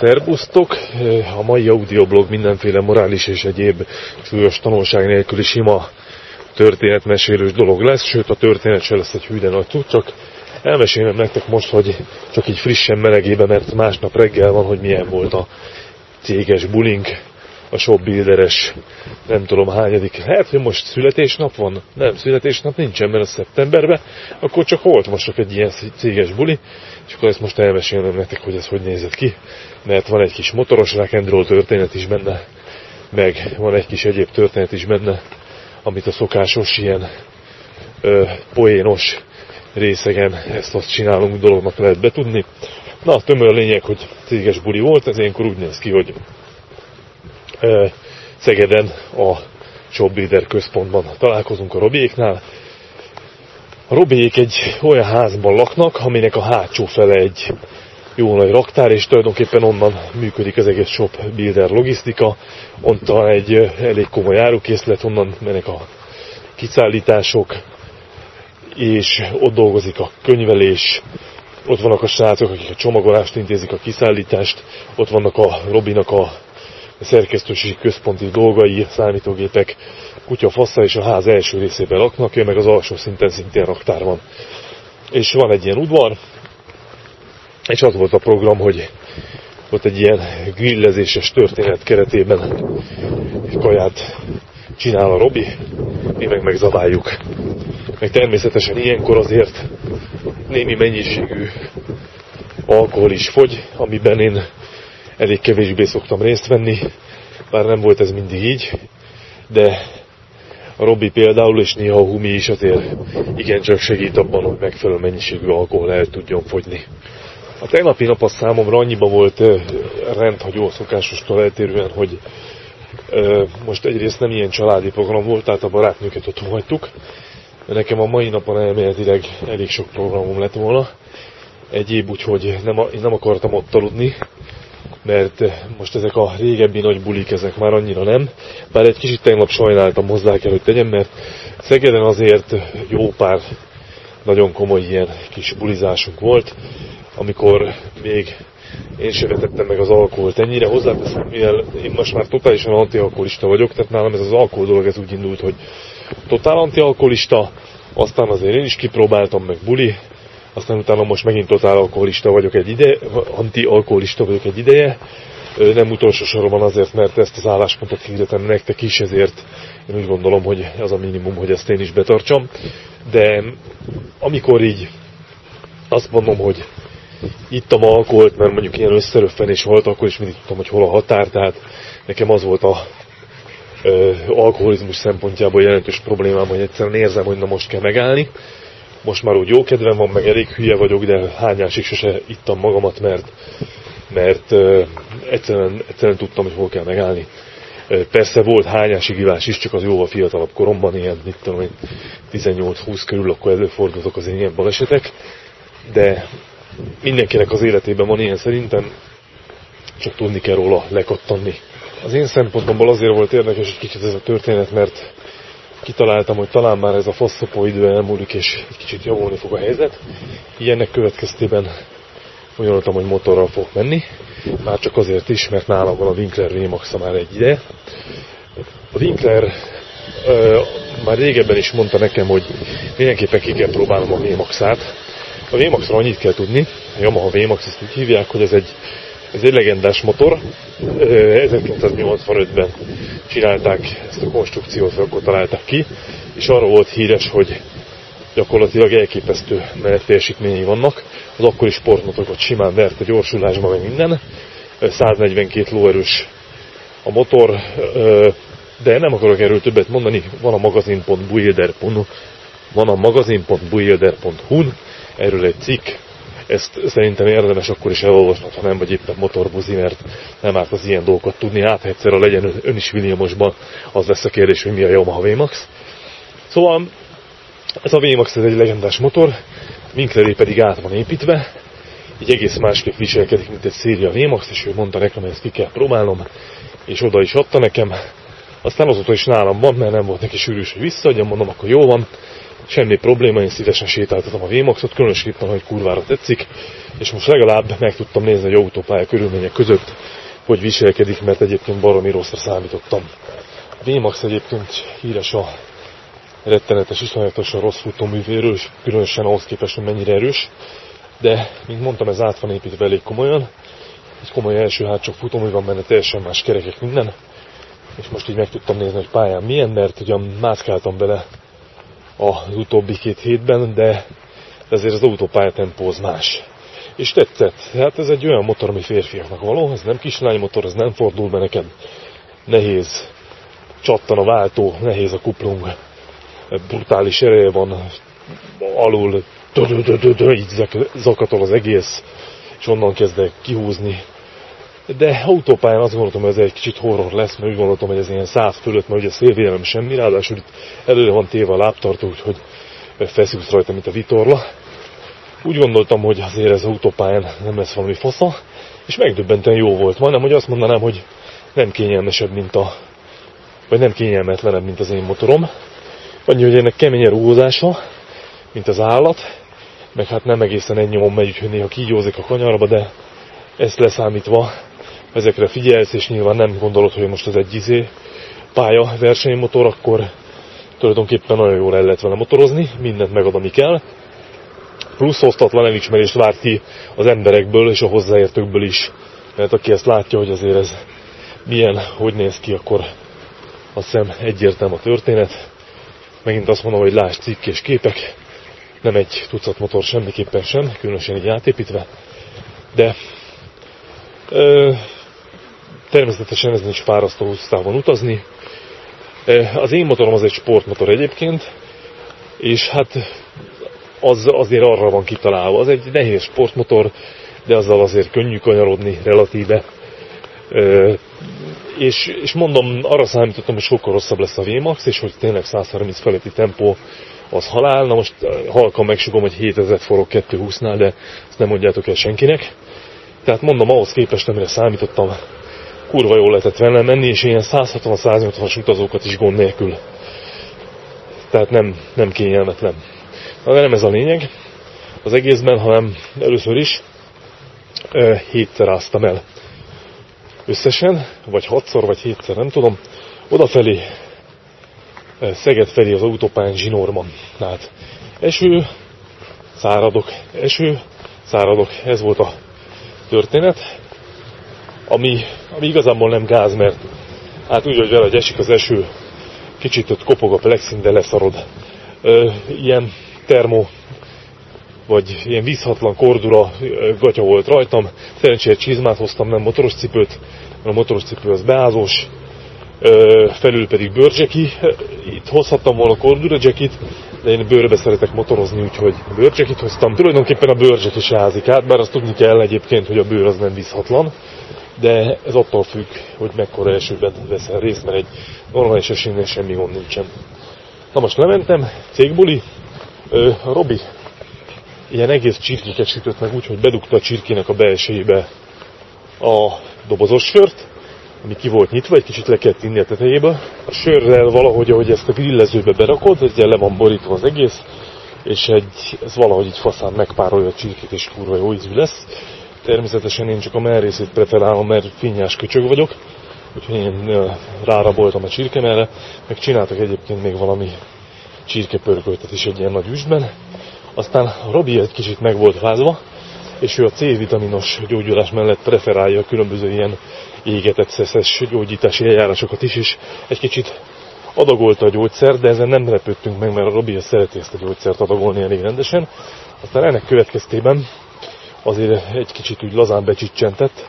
Szerbusztok! A mai audioblog mindenféle morális és egyéb súlyos tanulság nélküli sima történetmesélős dolog lesz, sőt a történet se lesz egy hűde nagy tud, csak elmesélem nektek most, hogy csak így frissen melegébe, mert másnap reggel van, hogy milyen volt a céges bulink, a shopbuilderes, nem tudom hányadik. Lehet, hogy most születésnap van? Nem, születésnap nincsen, mert a szeptemberben, akkor csak volt most csak egy ilyen céges buli, és akkor ezt most elmesélem nektek, hogy ez hogy nézett ki, mert van egy kis motoros rock'n'roll történet is benne, meg van egy kis egyéb történet is benne, amit a szokásos ilyen ö, poénos részegen ezt azt csinálunk dolognak lehet betudni. Na, a tömör lényeg, hogy céges buli volt, ez ilyenkor úgy néz ki, hogy Szegeden a Shopbuilder központban találkozunk a Robiéknál. A Robiék egy olyan házban laknak, aminek a hátsó fele egy jó nagy raktár, és tulajdonképpen onnan működik az egész shop builder logisztika. Onnan egy elég komoly árukészlet, onnan mennek a kiszállítások, és ott dolgozik a könyvelés, ott vannak a srácok, akik a csomagolást intézik, a kiszállítást, ott vannak a Robinak a szerkesztőségi központi dolgai, számítógépek, kutya, fassa és a ház első részében laknak, ő meg az alsó szinten szintén raktár van. És van egy ilyen udvar, és az volt a program, hogy ott egy ilyen grillezéses történet keretében kaját csinál a Robi, mi meg megzabáljuk. Meg természetesen ilyenkor azért némi mennyiségű alkohol is fogy, amiben én elég kevésbé szoktam részt venni, bár nem volt ez mindig így, de a Robi például, és néha a Humi is azért igencsak segít abban, hogy megfelelő mennyiségű alkohol el tudjon fogyni. A tegnapi nap a számomra annyiba volt rendhagyó szokásostól eltérően, hogy most egyrészt nem ilyen családi program volt, tehát a barátnőket ott hagytuk, nekem a mai napon elméletileg elég sok programom lett volna. Egyéb, úgyhogy nem, én nem akartam ott aludni, mert most ezek a régebbi nagy bulik, ezek már annyira nem. Bár egy kicsit tegnap sajnáltam hozzá kell, hogy tegyem, mert Szegeden azért jó pár nagyon komoly ilyen kis bulizásunk volt, amikor még én sem vetettem meg az alkoholt ennyire. Hozzáteszem, mivel én most már totálisan antialkoholista vagyok, tehát nálam ez az alkohol dolog ez úgy indult, hogy totál antialkoholista, aztán azért én is kipróbáltam meg buli, aztán utána most megint totál alkoholista vagyok egy ide, anti-alkoholista vagyok egy ideje, nem utolsó sorban azért, mert ezt az álláspontot hirdetem nektek is, ezért én úgy gondolom, hogy az a minimum, hogy ezt én is betartsam. De amikor így azt mondom, hogy ittam alkoholt, mert mondjuk ilyen összeröffenés volt, akkor is mindig tudtam, hogy hol a határ, tehát nekem az volt a ö, alkoholizmus szempontjából jelentős problémám, hogy egyszerűen érzem, hogy na most kell megállni. Most már úgy jó kedvem van, meg elég hülye vagyok, de hányásig sose ittam magamat, mert, mert ö, egyszerűen, egyszerűen tudtam, hogy hol kell megállni. Persze volt hányási ivás is, csak az jóval fiatalabb koromban, ilyen, mit tudom 18-20 körül, akkor előfordultak az ilyen balesetek, de mindenkinek az életében van ilyen szerintem, csak tudni kell róla lekattanni. Az én szempontomból azért volt érdekes egy kicsit ez a történet, mert kitaláltam, hogy talán már ez a faszopó idő elmúlik, és egy kicsit javulni fog a helyzet. Ilyennek következtében úgy gondoltam, hogy motorral fog menni, már csak azért is, mert nálam van a Winkler VMAX már egy ide. A Winkler ö, már régebben is mondta nekem, hogy mindenképpen ki kell próbálnom a VMAX-át. A VMAX-ra annyit kell tudni, a Yamaha VMAX ezt úgy hívják, hogy ez egy, ez egy legendás motor. 1985-ben csinálták ezt a konstrukciót, akkor találták ki, és arra volt híres, hogy gyakorlatilag elképesztő teljesítményei vannak. Az akkori sportmotorokat simán vert a gyorsulásban, meg minden. 142 lóerős a motor, de nem akarok erről többet mondani. Van a magazin.builder.hu van a magazin.builder.hu erről egy cikk, ezt szerintem érdemes akkor is elolvasnod, ha nem vagy éppen motorbuzi, mert nem árt az ilyen dolgokat tudni. Hát egyszer a legyen ön is Williamosban, az lesz a kérdés, hogy mi a Yamaha VMAX. Szóval ez a VMAX ez egy legendás motor, Winkleré pedig át van építve, így egész másképp viselkedik, mint egy széria VMAX, és ő mondta nekem, hogy ezt ki kell próbálnom, és oda is adta nekem. Aztán azóta is nálam van, mert nem volt neki sűrűs, hogy visszaadjam, mondom, akkor jó van, semmi probléma, én szívesen sétáltatom a VMAX-ot, különösképpen, hogy kurvára tetszik, és most legalább meg tudtam nézni, hogy autópálya körülmények között hogy viselkedik, mert egyébként baromi rosszra számítottam. A VMAX egyébként híres a rettenetes, iszonyatosan rossz futóművéről, és különösen ahhoz képest, hogy mennyire erős, de, mint mondtam, ez át van építve elég komolyan, egy komoly első-hátsó futómű van benne, teljesen más kerekek minden, és most így meg tudtam nézni, hogy pályán milyen, mert ugyan mászkáltam bele az utóbbi két hétben, de ezért az autópálya tempó az más. És tetszett. Hát ez egy olyan motor, ami férfiaknak való, ez nem motor, ez nem fordul be neked. Nehéz, csattan a váltó, nehéz a kuplung, brutális ereje van, alul így zakatol az egész, és onnan kezdek kihúzni de autópályán azt gondoltam, hogy ez egy kicsit horror lesz, mert úgy gondoltam, hogy ez ilyen száz fölött, mert ugye szélvélem semmi, ráadásul itt előre van téve a láptartó, úgyhogy feszülsz rajta, mint a vitorla. Úgy gondoltam, hogy azért ez autópályán nem lesz valami fasza, és megdöbbenten jó volt. Majdnem, hogy azt mondanám, hogy nem kényelmesebb, mint a, vagy nem kényelmetlenebb, mint az én motorom. Annyi, hogy ennek kemény rúgózása, mint az állat, meg hát nem egészen egy nyomon megy, úgyhogy néha kígyózik a kanyarba, de ezt leszámítva ezekre figyelsz, és nyilván nem gondolod, hogy most az egy izé pálya versenymotor, akkor tulajdonképpen nagyon jól el lehet vele motorozni, mindent megad, ami kell. Plusz osztatlan elismerést várt ki az emberekből és a hozzáértőkből is. Mert aki ezt látja, hogy azért ez milyen, hogy néz ki, akkor azt hiszem egyértelmű a történet. Megint azt mondom, hogy láss cikk és képek, nem egy tucat motor semmiképpen sem, különösen így átépítve, de ö, Természetesen ez nincs fárasztó távon utazni. Az én motorom az egy sportmotor egyébként, és hát az azért arra van kitalálva. Az egy nehéz sportmotor, de azzal azért könnyű kanyarodni relatíve. És, és mondom, arra számítottam, hogy sokkal rosszabb lesz a VMAX, és hogy tényleg 130 feletti tempó az halál. Na most halkan megsugom, hogy 7000 forog 220-nál, de ezt nem mondjátok el senkinek. Tehát mondom, ahhoz képest, amire számítottam, kurva jól lehetett vele menni, és ilyen 160-180-as utazókat is gond nélkül. Tehát nem, nem kényelmetlen. De nem ez a lényeg az egészben, hanem először is e, hétszer áztam el. Összesen, vagy hatszor, vagy hétszer, nem tudom, odafelé, e, Szeged felé az autópályán zsinórban. Tehát eső, száradok, eső, száradok, ez volt a történet ami, ami igazából nem gáz, mert hát úgy, hogy vele, hogy esik az eső, kicsit ott kopog a plexin, de leszarod. Ö, ilyen termo, vagy ilyen vízhatlan kordura gatya volt rajtam. Szerencsére csizmát hoztam, nem motoros cipőt, mert a motoros cipő az beázós, felül pedig bőrcseki. Itt hozhattam volna kordura jackit, de én bőrbe szeretek motorozni, úgyhogy bőrcsekit hoztam. Tulajdonképpen a bőrcsek is ázik át, bár azt tudni kell egyébként, hogy a bőr az nem vízhatlan de ez attól függ, hogy mekkora esőben veszel részt, mert egy normális esőnél semmi gond nincsen. Na most lementem, cégbuli, ö, Robi ilyen egész csirkéket sütött meg úgy, hogy bedugta a csirkének a belsejébe a dobozos sört, ami ki volt nyitva, egy kicsit le kellett inni a tetejébe. A sörrel valahogy, ahogy ezt a grillezőbe berakod, ez le van borítva az egész, és egy, ez valahogy így faszán megpárolja a csirkét, és kurva jó ízű lesz. Természetesen én csak a melrészét preferálom, mert finnyás köcsög vagyok, úgyhogy én ráraboltam a csirkemere, meg csináltak egyébként még valami csirkepörköltet is egy ilyen nagy üstben. Aztán Robi egy kicsit meg volt fázva, és ő a C-vitaminos gyógyulás mellett preferálja a különböző ilyen égetett szeszes gyógyítási eljárásokat is, és egy kicsit adagolta a gyógyszer, de ezen nem lepődtünk meg, mert a Robi szereti ezt a gyógyszert adagolni elég rendesen. Aztán ennek következtében azért egy kicsit úgy lazán becsicsentett,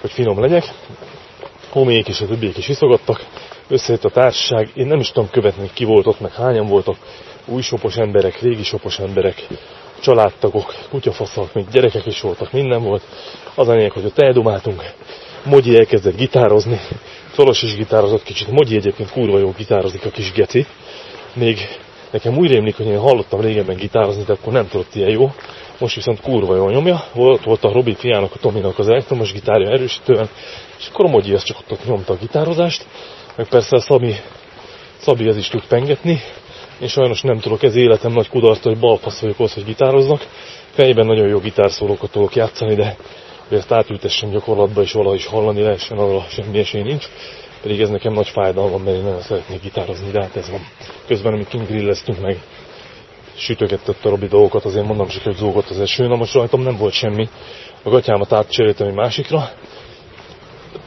hogy finom legyek. Homék és a többiek is iszogattak, összejött a társaság, én nem is tudom követni, ki volt ott, meg hányan voltak, új sopos emberek, régi sopos emberek, családtagok, kutyafaszak, még gyerekek is voltak, minden volt. Az a hogy ott eldomáltunk. Mogyi elkezdett gitározni, Szolos is gitározott kicsit. Mogyi egyébként kurva jó gitározik a kis geci. Még nekem úgy rémlik, hogy én hallottam régebben gitározni, de akkor nem tudott ilyen jó most viszont kurva jól nyomja. Volt, volt a Robi fiának, a Tominak az elektromos gitárja erősítően, és akkor a Mogyi az csak ott nyomta a gitározást, meg persze a Szabi, Szabi az is tud pengetni, Én sajnos nem tudok, ez életem nagy kudarc, hogy balfasz vagyok ahhoz, hogy gitároznak. Fejben nagyon jó gitárszólókat tudok játszani, de hogy ezt átültessem gyakorlatba és valahogy is hallani lehessen, arra semmi esély nincs. Pedig ez nekem nagy fájdalom, mert én nagyon szeretnék gitározni, de hát ez van. Közben, amit kint grilleztünk meg, sütögetett a Robi dolgokat, azért mondom csak, hogy zúgott az eső. Na most rajtam nem volt semmi. A gatyámat átcseréltem egy másikra.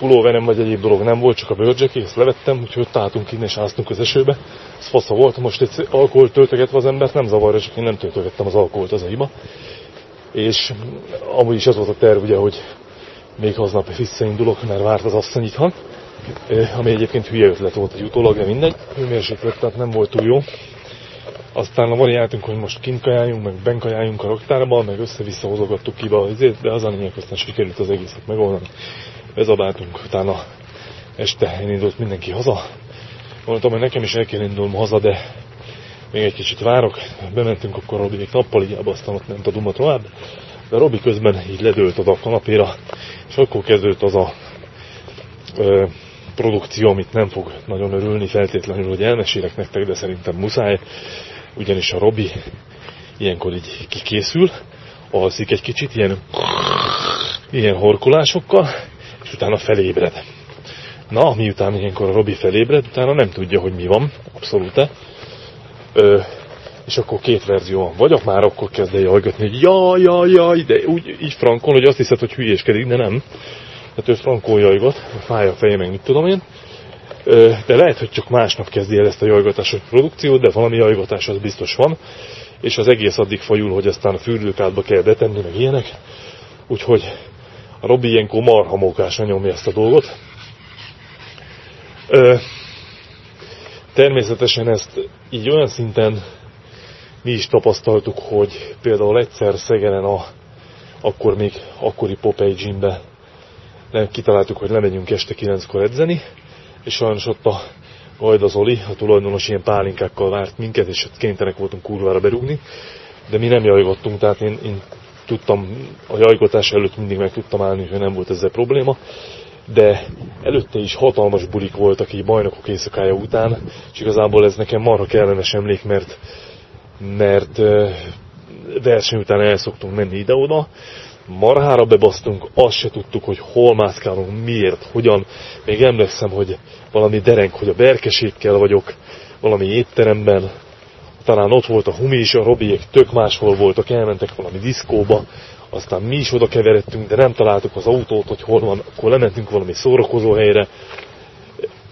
Pulóverem vagy egyéb dolog nem volt, csak a bőrcseki, ezt levettem, úgyhogy táltunk innen és áztunk az esőbe. Ez fasza volt, most egy alkoholt töltögetve az embert nem zavarja, csak én nem töltögettem az alkoholt, az a hiba. És amúgy is az volt a terv, ugye, hogy még aznap visszaindulok, mert várt az asszony itthon, ami egyébként hülye ötlet volt egy utólag, de mindegy, hőmérséklet, tehát nem volt túl jó. Aztán a variáltunk, hogy most kint kajáljunk, meg ben kajáljunk a raktárba, meg össze-vissza hozogattuk ki be de az a lényeg, aztán sikerült az egészet megoldani. Bezabáltunk, utána este elindult mindenki haza. Mondtam, hogy nekem is el kell indulnom haza, de még egy kicsit várok. Bementünk akkor Robiék nappaliába, aztán ott ment a Duma tovább. De Robi közben így ledőlt az a kanapéra, és akkor kezdődött az a ö, produkció, amit nem fog nagyon örülni feltétlenül, hogy elmesélek nektek, de szerintem muszáj. Ugyanis a Robi ilyenkor így kikészül, alszik egy kicsit, ilyen, ilyen horkolásokkal, és utána felébred. Na, miután ilyenkor a Robi felébred, utána nem tudja, hogy mi van, abszolút. Ö, és akkor két verzió van. Vagy már akkor kezd el jajgatni, hogy jaj, jaj, jaj, de úgy, így frankon, hogy azt hiszed, hogy hülyéskedik, de nem. Tehát ő frankon jajgat, fáj a feje, meg mit tudom én. Ö, de lehet, hogy csak másnap kezdi el ezt a jajgatásos produkciót, de valami jajgatás az biztos van. És az egész addig fajul, hogy aztán a fürdőkádba kell betenni, meg ilyenek. Úgyhogy Robi ilyenkor marha mókásan nyomja ezt a dolgot. Ö, természetesen ezt így olyan szinten mi is tapasztaltuk, hogy például egyszer Szegenen a akkor még akkori Popeye Gymbe kitaláltuk, hogy lemegyünk este kilenckor edzeni, és sajnos ott a Gajda Zoli, a tulajdonos ilyen pálinkákkal várt minket, és ott kénytelenek voltunk kurvára berúgni, de mi nem jajgottunk, tehát én, én tudtam, a jajgotás előtt mindig meg tudtam állni, hogy nem volt ezzel probléma, de előtte is hatalmas bulik voltak így bajnokok éjszakája után, és igazából ez nekem marha kellemes emlék, mert, mert verseny után el szoktunk menni ide-oda, marhára bebasztunk, azt se tudtuk, hogy hol mászkálunk, miért, hogyan. Még emlékszem, hogy valami dereng, hogy a berkesékkel vagyok, valami étteremben, talán ott volt a Humi és a Robiék, tök máshol voltak, elmentek valami diszkóba, aztán mi is oda keveredtünk, de nem találtuk az autót, hogy hol van, akkor lementünk valami szórakozó helyre,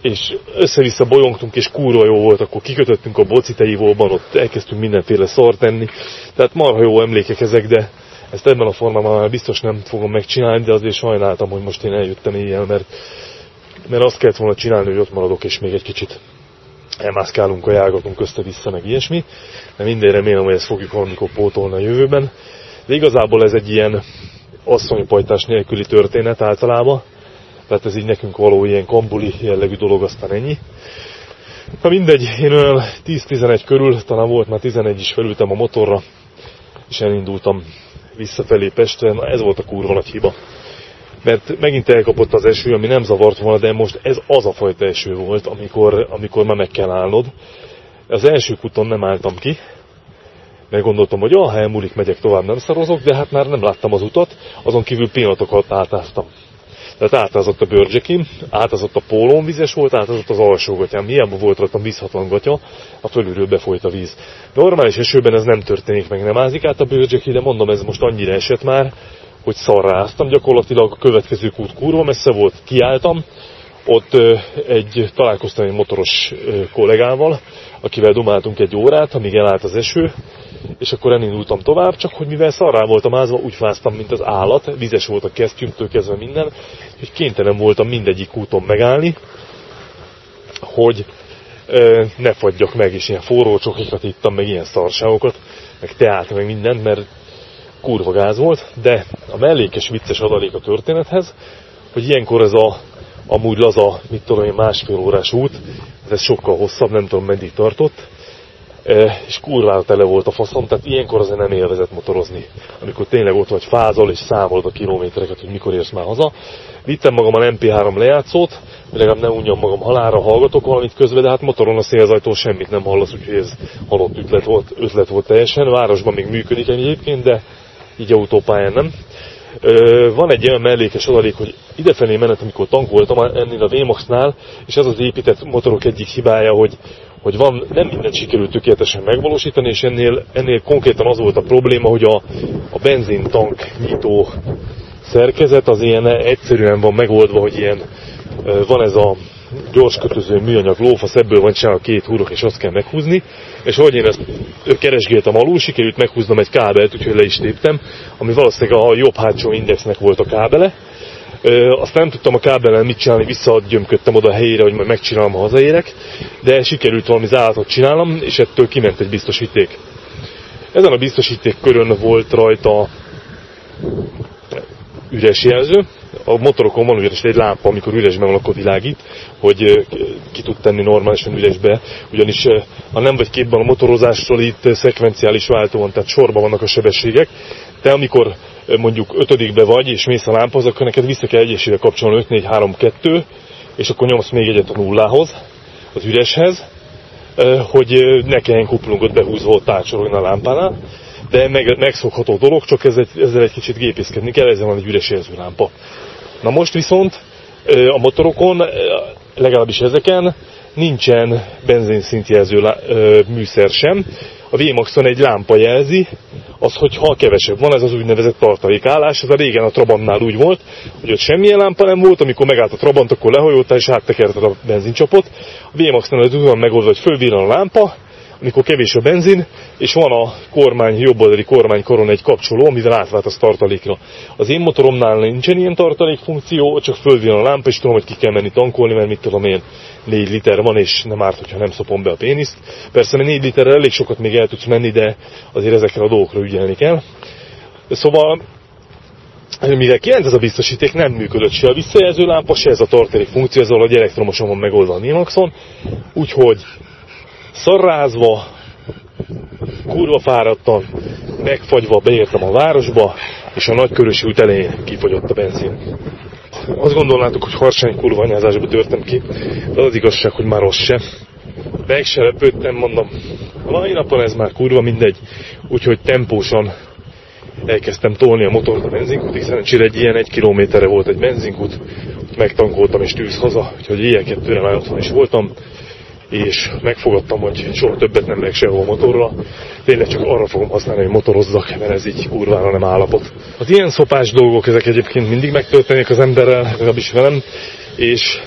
és össze-vissza bolyongtunk, és kurva jó volt, akkor kikötöttünk a bociteivóban, ott elkezdtünk mindenféle szart tenni, tehát marha jó emlékek ezek, de ezt ebben a formában már biztos nem fogom megcsinálni, de azért sajnáltam, hogy most én eljöttem éjjel, mert, mert azt kellett volna csinálni, hogy ott maradok, és még egy kicsit elmászkálunk, a jágatunk össze-vissza, meg ilyesmi. De minden remélem, hogy ezt fogjuk valamikor pótolni a jövőben. De igazából ez egy ilyen asszonypajtás nélküli történet általában. Tehát ez így nekünk való ilyen kambuli jellegű dolog, aztán ennyi. Na mindegy, én olyan 10-11 körül, talán volt már 11 is felültem a motorra, és elindultam visszafelé Pestre, na ez volt a kurva nagy hiba. Mert megint elkapott az eső, ami nem zavart volna, de most ez az a fajta eső volt, amikor, amikor már meg kell állnod. Az első kuton nem álltam ki, mert gondoltam, hogy ah, ha elmúlik, megyek tovább, nem szarozok, de hát már nem láttam az utat, azon kívül pillanatokat átáztam. Tehát átázott a bőrcsekim, átázott a pólón vizes volt, átázott az alsó gatyám. Hiába volt rajtam vízhatlan gatya, a fölülről befolyt a víz. Normális esőben ez nem történik meg, nem ázik át a bőrcseki, de mondom, ez most annyira esett már, hogy szarra áztam. Gyakorlatilag a következő kút kurva messze volt, kiálltam, ott egy, találkoztam egy motoros kollégával, akivel dumáltunk egy órát, amíg elállt az eső, és akkor elindultam tovább, csak hogy mivel szarrá voltam ázva, úgy fáztam, mint az állat, vizes volt a kesztyűmtől kezdve minden, hogy kénytelen voltam mindegyik úton megállni, hogy ne fagyjak meg, és ilyen forró csokikat ittam, meg ilyen szarságokat, meg teát, meg mindent, mert kurva gáz volt, de a mellékes vicces adalék a történethez, hogy ilyenkor ez a amúgy laza, mit tudom én, másfél órás út, ez sokkal hosszabb, nem tudom meddig tartott, és kurvára tele volt a faszom, tehát ilyenkor azért nem élvezett motorozni. Amikor tényleg ott vagy fázol, és számolod a kilométereket, hogy mikor érsz már haza. Vittem magam a MP3 lejátszót, hogy legalább ne unjam magam halára, hallgatok valamit közben, de hát motoron a szélzajtól semmit nem hallasz, úgyhogy ez halott ötlet volt, ötlet volt teljesen. Városban még működik egyébként, de így autópályán nem. Van egy olyan mellékes adalék, hogy idefelé menet, amikor tankoltam ennél a VMAX-nál, és ez az épített motorok egyik hibája, hogy, hogy van, nem mindent sikerült tökéletesen megvalósítani, és ennél, ennél konkrétan az volt a probléma, hogy a, a benzintank nyitó szerkezet az ilyen egyszerűen van megoldva, hogy ilyen van ez a gyors kötöző műanyag lófasz, ebből van csinálva két húrok, és azt kell meghúzni. És ahogy én ezt keresgéltem alul, sikerült meghúznom egy kábelt, úgyhogy le is téptem, ami valószínűleg a jobb hátsó indexnek volt a kábele. Ö, azt nem tudtam a kábelen mit csinálni, visszagyömködtem oda a helyére, hogy majd megcsinálom, ha hazaérek, de sikerült valami záratot csinálnom, és ettől kiment egy biztosíték. Ezen a biztosíték körön volt rajta üres jelző, a motorokon van ugyanis egy lámpa, amikor üresben van, akkor világít, hogy ki tud tenni normálisan üresbe, ugyanis ha nem vagy képben a motorozásról, itt szekvenciális váltó van, tehát sorban vannak a sebességek, de amikor mondjuk ötödikbe vagy, és mész a lámpa, akkor neked vissza kell egyesével kapcsolni 5, 4, 3, 2, és akkor nyomsz még egyet a nullához, az üreshez, hogy ne kelljen kuplungot behúzva ott átsorolni a lámpánál, de meg, megszokható dolog, csak ezzel, ezzel egy kicsit gépészkedni kell, ezzel van egy üres jelzőlámpa. Na most viszont a motorokon, legalábbis ezeken, nincsen benzinszintjelző műszer sem. A VMAX-on egy lámpa jelzi, az, hogy ha kevesebb van, ez az úgynevezett tartalékállás. Ez a régen a Trabantnál úgy volt, hogy ott semmilyen lámpa nem volt, amikor megállt a Trabant, akkor lehajoltál és áttekerted a benzincsapot. A VMAX-nál ez olyan megoldva, hogy fölvillan a lámpa, amikor kevés a benzin, és van a kormány, jobboldali kormánykoron egy kapcsoló, amivel átvált a tartalékra. Az én motoromnál nincsen ilyen tartalék funkció, csak fölvillan a lámpa, és tudom, hogy ki kell menni tankolni, mert mit tudom én, 4 liter van, és nem árt, hogyha nem szopom be a péniszt. Persze, mert 4 literrel elég sokat még el tudsz menni, de azért ezekre a dolgokra ügyelni kell. Szóval mivel 9 ez a biztosíték, nem működött se a visszajelző lámpa, se ez a tartalék funkció, ez valahogy elektromosan van megoldva a Nimaxon, úgyhogy szarrázva, kurva fáradtan, megfagyva beértem a városba, és a nagykörösi út elején kifogyott a benzin. Azt gondolnátok, hogy harsány kurva anyázásba törtem ki, de az igazság, hogy már az se. Meg se lepődtem, mondom, a mai napon ez már kurva mindegy, úgyhogy tempósan elkezdtem tolni a motort a benzinkútig, szerencsére egy ilyen egy kilométerre volt egy benzinkút, megtankoltam és tűz haza, úgyhogy ilyen kettőre már otthon is voltam, és megfogadtam, hogy soha többet nem megyek sehol motorra. Tényleg csak arra fogom használni, hogy motorozzak, mert ez így kurvára nem állapot. Az ilyen szopás dolgok, ezek egyébként mindig megtörténik az emberrel, legalábbis velem, és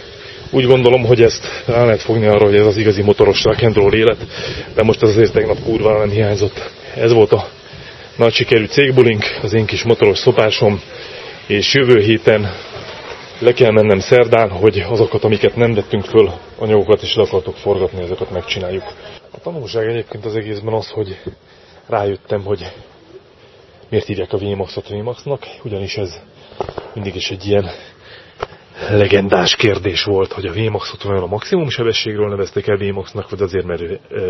úgy gondolom, hogy ezt rá lehet fogni arra, hogy ez az igazi motoros rock'n'roll élet, de most ez azért tegnap kurvára nem hiányzott. Ez volt a nagy sikerű cégbulink, az én kis motoros szopásom, és jövő héten le kell mennem szerdán, hogy azokat, amiket nem vettünk föl, anyagokat is le akartok forgatni, ezeket megcsináljuk. A tanulság egyébként az egészben az, hogy rájöttem, hogy miért hívják a VMAX-ot ugyanis ez mindig is egy ilyen legendás kérdés volt, hogy a VMAX-ot vajon a maximum sebességről nevezték el VMAX-nak, vagy azért, mert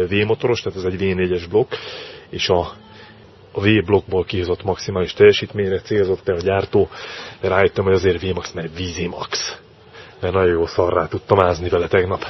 V-motoros, tehát ez egy V4-es blokk, és a a V-blokkból kihozott maximális teljesítményre célzott el a gyártó, de rájöttem, hogy azért V-max, mert Max. Mert nagyon jó szarrá tudtam ázni vele tegnap.